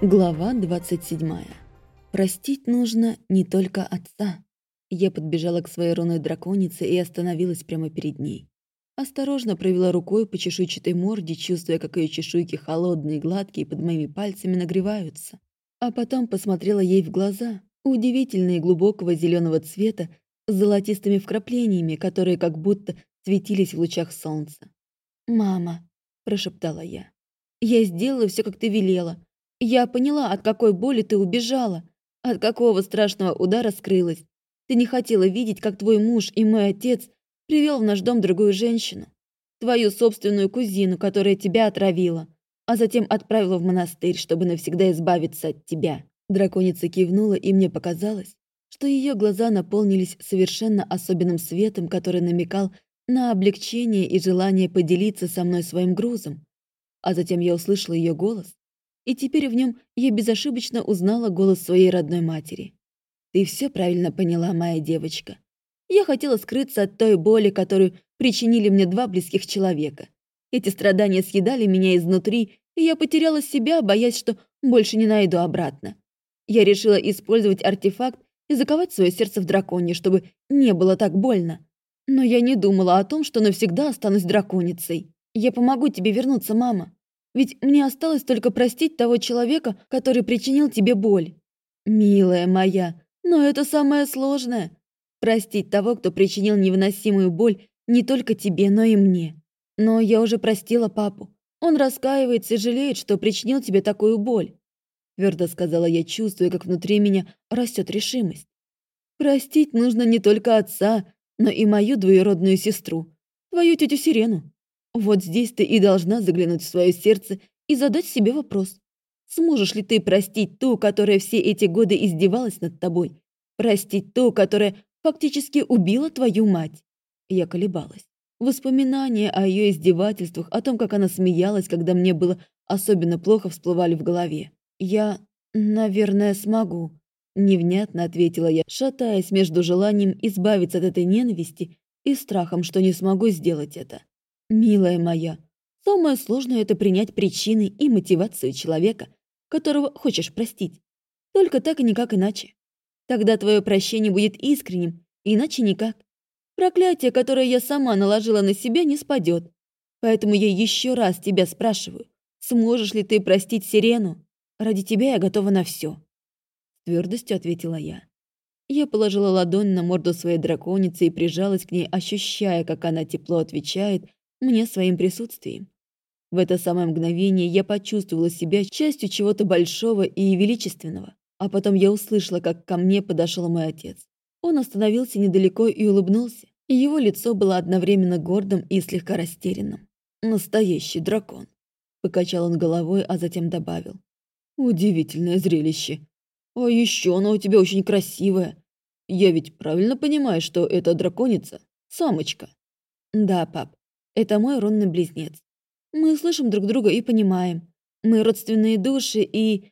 Глава 27. Простить нужно не только отца. Я подбежала к своей рунной драконице и остановилась прямо перед ней. Осторожно провела рукой по чешуйчатой морде, чувствуя, как ее чешуйки холодные гладкие под моими пальцами нагреваются. А потом посмотрела ей в глаза, удивительные глубокого зеленого цвета, с золотистыми вкраплениями, которые как будто светились в лучах солнца. «Мама», — прошептала я, — «я сделала все, как ты велела, я поняла, от какой боли ты убежала, от какого страшного удара скрылась. Ты не хотела видеть, как твой муж и мой отец привел в наш дом другую женщину, твою собственную кузину, которая тебя отравила, а затем отправила в монастырь, чтобы навсегда избавиться от тебя». Драконица кивнула, и мне показалось, что ее глаза наполнились совершенно особенным светом, который намекал на облегчение и желание поделиться со мной своим грузом. А затем я услышала ее голос, и теперь в нем я безошибочно узнала голос своей родной матери. «Ты все правильно поняла, моя девочка. Я хотела скрыться от той боли, которую причинили мне два близких человека. Эти страдания съедали меня изнутри, и я потеряла себя, боясь, что больше не найду обратно. Я решила использовать артефакт и заковать свое сердце в драконе, чтобы не было так больно. Но я не думала о том, что навсегда останусь драконицей. Я помогу тебе вернуться, мама. Ведь мне осталось только простить того человека, который причинил тебе боль. Милая моя, но это самое сложное. Простить того, кто причинил невыносимую боль не только тебе, но и мне. Но я уже простила папу. Он раскаивается и жалеет, что причинил тебе такую боль. Твердо сказала я, чувствуя, как внутри меня растет решимость. Простить нужно не только отца, но и мою двоюродную сестру, твою тетю Сирену. Вот здесь ты и должна заглянуть в свое сердце и задать себе вопрос. Сможешь ли ты простить ту, которая все эти годы издевалась над тобой? Простить ту, которая фактически убила твою мать? Я колебалась. Воспоминания о ее издевательствах, о том, как она смеялась, когда мне было особенно плохо, всплывали в голове. «Я, наверное, смогу», — невнятно ответила я, шатаясь между желанием избавиться от этой ненависти и страхом, что не смогу сделать это. «Милая моя, самое сложное — это принять причины и мотивацию человека, которого хочешь простить. Только так и никак иначе. Тогда твое прощение будет искренним, иначе никак. Проклятие, которое я сама наложила на себя, не спадет. Поэтому я еще раз тебя спрашиваю, сможешь ли ты простить Сирену? Ради тебя я готова на все. Твердостью ответила я. Я положила ладонь на морду своей драконицы и прижалась к ней, ощущая, как она тепло отвечает мне своим присутствием. В это самое мгновение я почувствовала себя частью чего-то большого и величественного, а потом я услышала, как ко мне подошел мой отец. Он остановился недалеко и улыбнулся, и его лицо было одновременно гордым и слегка растерянным. «Настоящий дракон», — покачал он головой, а затем добавил. «Удивительное зрелище. А еще оно у тебя очень красивое. Я ведь правильно понимаю, что это драконица? Самочка?» «Да, пап. Это мой рунный близнец. Мы слышим друг друга и понимаем. Мы родственные души, и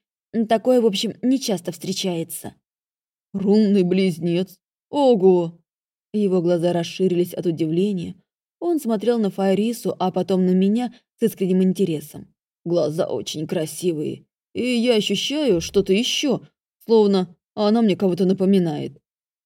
такое, в общем, не часто встречается. Рунный близнец? Ого! Его глаза расширились от удивления. Он смотрел на Файрису, а потом на меня с искренним интересом. Глаза очень красивые. И я ощущаю что-то еще, словно она мне кого-то напоминает.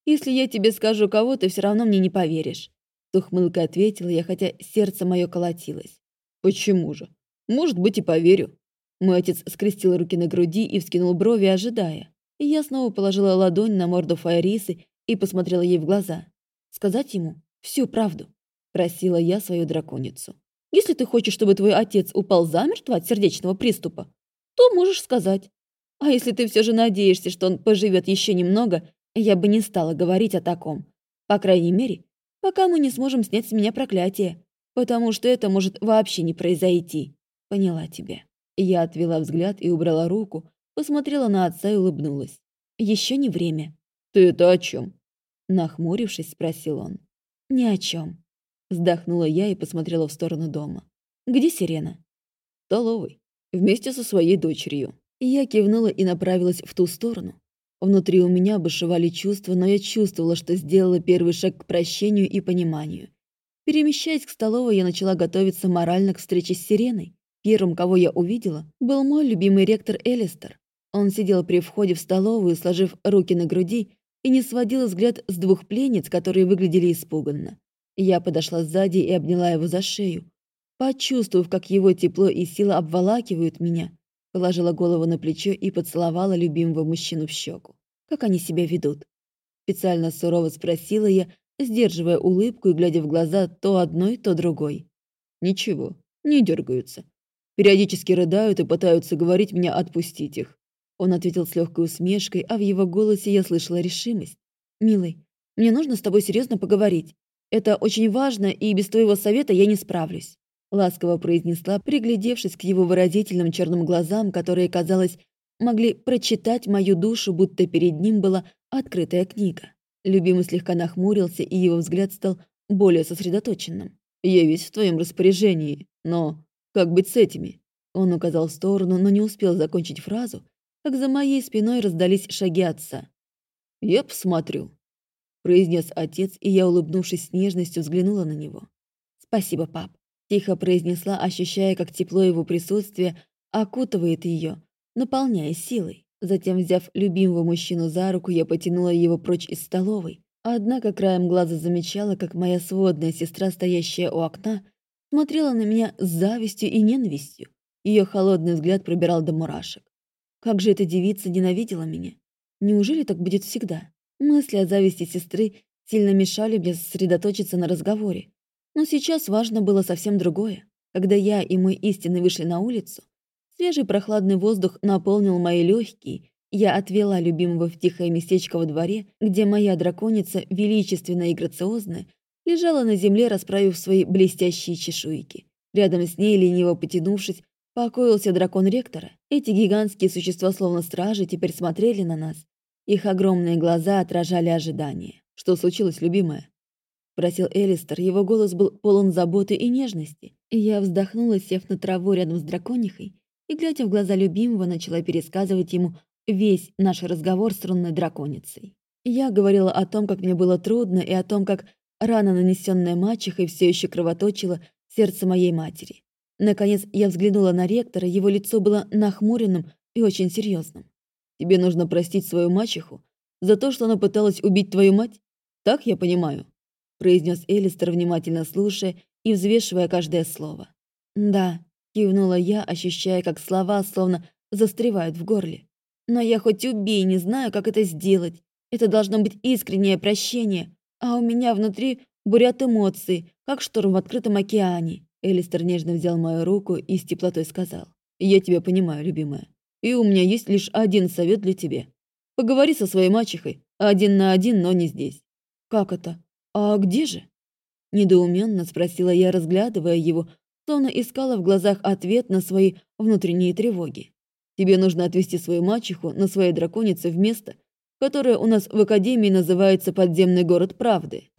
Если я тебе скажу кого, ты все равно мне не поверишь. С ухмылкой ответила я, хотя сердце мое колотилось. «Почему же? Может быть, и поверю». Мой отец скрестил руки на груди и вскинул брови, ожидая. Я снова положила ладонь на морду Фаерисы и посмотрела ей в глаза. «Сказать ему всю правду?» – просила я свою драконицу. «Если ты хочешь, чтобы твой отец упал замертво от сердечного приступа, то можешь сказать. А если ты все же надеешься, что он поживет еще немного, я бы не стала говорить о таком. По крайней мере, пока мы не сможем снять с меня проклятие, потому что это может вообще не произойти. Поняла тебя». Я отвела взгляд и убрала руку, посмотрела на отца и улыбнулась. Еще не время». «Ты это о чем? Нахмурившись, спросил он. «Ни о чем. Вздохнула я и посмотрела в сторону дома. «Где сирена?» «В столовой. Вместе со своей дочерью». Я кивнула и направилась в ту сторону, Внутри у меня бушевали чувства, но я чувствовала, что сделала первый шаг к прощению и пониманию. Перемещаясь к столовой, я начала готовиться морально к встрече с Сиреной. Первым, кого я увидела, был мой любимый ректор Элистер. Он сидел при входе в столовую, сложив руки на груди, и не сводил взгляд с двух пленниц, которые выглядели испуганно. Я подошла сзади и обняла его за шею. Почувствовав, как его тепло и сила обволакивают меня, положила голову на плечо и поцеловала любимого мужчину в щеку. Как они себя ведут? Специально сурово спросила я, сдерживая улыбку и глядя в глаза то одной, то другой. Ничего, не дергаются. Периодически рыдают и пытаются говорить мне отпустить их. Он ответил с легкой усмешкой, а в его голосе я слышала решимость. «Милый, мне нужно с тобой серьезно поговорить. Это очень важно, и без твоего совета я не справлюсь», ласково произнесла, приглядевшись к его выразительным черным глазам, которые, казалось, могли прочитать мою душу, будто перед ним была открытая книга. Любимый слегка нахмурился, и его взгляд стал более сосредоточенным. «Я весь в твоем распоряжении, но как быть с этими?» Он указал в сторону, но не успел закончить фразу, как за моей спиной раздались шаги отца. «Я посмотрю», — произнес отец, и я, улыбнувшись с нежностью, взглянула на него. «Спасибо, пап», — тихо произнесла, ощущая, как тепло его присутствия окутывает ее, наполняя силой. Затем, взяв любимого мужчину за руку, я потянула его прочь из столовой. Однако краем глаза замечала, как моя сводная сестра, стоящая у окна, смотрела на меня с завистью и ненавистью. Ее холодный взгляд пробирал до мурашек. Как же эта девица ненавидела меня? Неужели так будет всегда? Мысли о зависти сестры сильно мешали мне сосредоточиться на разговоре. Но сейчас важно было совсем другое. Когда я и мой истинный вышли на улицу, свежий прохладный воздух наполнил мои легкие, я отвела любимого в тихое местечко во дворе, где моя драконица, величественная и грациозная, лежала на земле, расправив свои блестящие чешуйки. Рядом с ней, лениво потянувшись, Покоился дракон ректора. Эти гигантские существа, словно стражи, теперь смотрели на нас. Их огромные глаза отражали ожидание. «Что случилось, любимая?» Просил Элистер, его голос был полон заботы и нежности. Я вздохнула, сев на траву рядом с драконихой, и, глядя в глаза любимого, начала пересказывать ему весь наш разговор с рунной драконицей. Я говорила о том, как мне было трудно, и о том, как рана, нанесенная мачехой, все еще кровоточила сердце моей матери. Наконец я взглянула на ректора, его лицо было нахмуренным и очень серьезным. «Тебе нужно простить свою мачеху за то, что она пыталась убить твою мать? Так я понимаю?» Произнес Элистер, внимательно слушая и взвешивая каждое слово. «Да», — кивнула я, ощущая, как слова словно застревают в горле. «Но я хоть убей, не знаю, как это сделать. Это должно быть искреннее прощение, а у меня внутри бурят эмоции, как шторм в открытом океане. Элистер нежно взял мою руку и с теплотой сказал. «Я тебя понимаю, любимая. И у меня есть лишь один совет для тебя. Поговори со своей мачехой, один на один, но не здесь». «Как это? А где же?» Недоуменно спросила я, разглядывая его, словно искала в глазах ответ на свои внутренние тревоги. «Тебе нужно отвезти свою мачеху на своей драконице в место, которое у нас в Академии называется Подземный город правды.